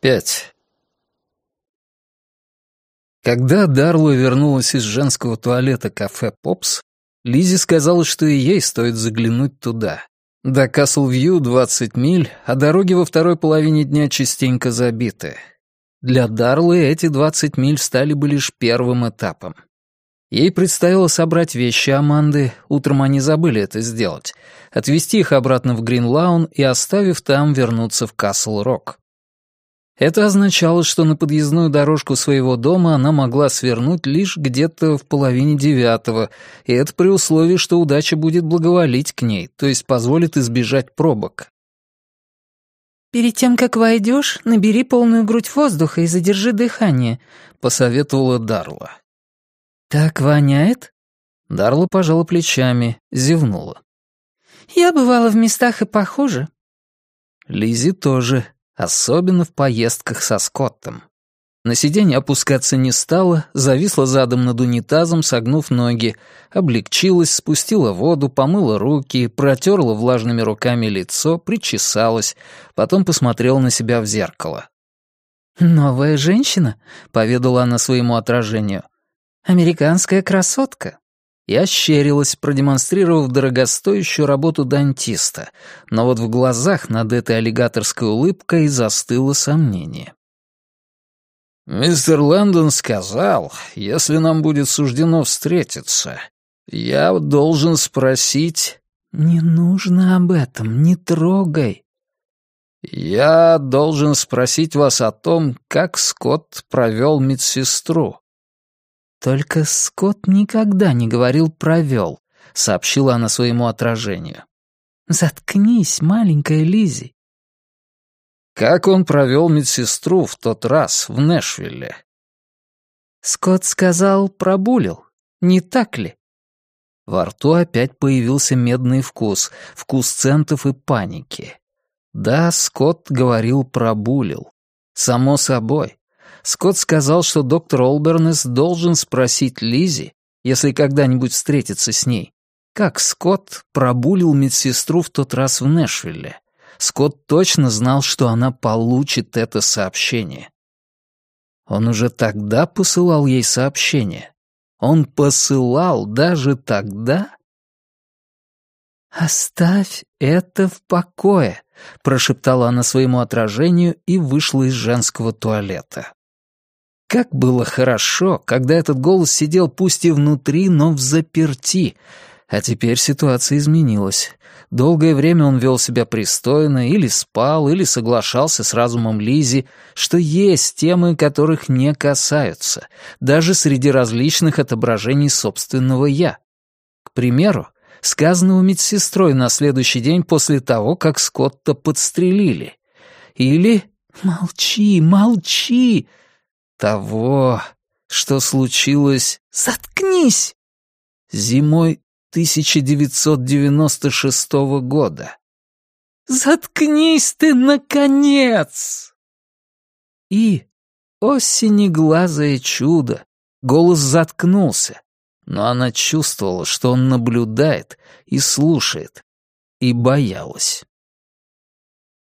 Пять. Когда Дарлу вернулась из женского туалета кафе «Попс», Лизи сказала, что и ей стоит заглянуть туда. До Каслвью 20 миль, а дороги во второй половине дня частенько забиты. Для Дарлы эти 20 миль стали бы лишь первым этапом. Ей предстояло собрать вещи Аманды, утром они забыли это сделать, отвезти их обратно в Гринлаун и, оставив там, вернуться в Касл-Рок. Это означало, что на подъездную дорожку своего дома она могла свернуть лишь где-то в половине девятого, и это при условии, что удача будет благоволить к ней, то есть позволит избежать пробок. «Перед тем, как войдешь, набери полную грудь воздуха и задержи дыхание», — посоветовала Дарла. «Так воняет?» Дарла пожала плечами, зевнула. «Я бывала в местах и похуже». Лизи тоже, Особенно в поездках со Скоттом. На сиденье опускаться не стала, зависла задом над унитазом, согнув ноги, облегчилась, спустила воду, помыла руки, протерла влажными руками лицо, причесалась, потом посмотрела на себя в зеркало. «Новая женщина», — поведала она своему отражению. «Американская красотка». Я ощерилась, продемонстрировав дорогостоящую работу дантиста, но вот в глазах над этой аллигаторской улыбкой застыло сомнение. «Мистер Лэндон сказал, если нам будет суждено встретиться, я должен спросить...» «Не нужно об этом, не трогай». «Я должен спросить вас о том, как Скотт провел медсестру». «Только Скотт никогда не говорил «провел», — сообщила она своему отражению. «Заткнись, маленькая Лизи. «Как он провел медсестру в тот раз в Нэшвилле?» Скотт сказал «пробулил», не так ли?» Во рту опять появился медный вкус, вкус центов и паники. Да, Скотт говорил «пробулил». Само собой. Скотт сказал, что доктор Олбернес должен спросить Лизи, если когда-нибудь встретится с ней, как Скотт пробулил медсестру в тот раз в Нэшвилле. Скотт точно знал, что она получит это сообщение. Он уже тогда посылал ей сообщение. Он посылал даже тогда? «Оставь это в покое», — прошептала она своему отражению и вышла из женского туалета. Как было хорошо, когда этот голос сидел пусть и внутри, но в заперти. А теперь ситуация изменилась. Долгое время он вел себя пристойно, или спал, или соглашался с разумом Лизи, что есть темы, которых не касаются, даже среди различных отображений собственного «я». К примеру, сказанного медсестрой на следующий день после того, как Скотта подстрелили. Или «Молчи, молчи!» Того, что случилось... Заткнись! Зимой 1996 года. Заткнись ты, наконец! И, о синеглазое чудо, голос заткнулся, но она чувствовала, что он наблюдает и слушает, и боялась.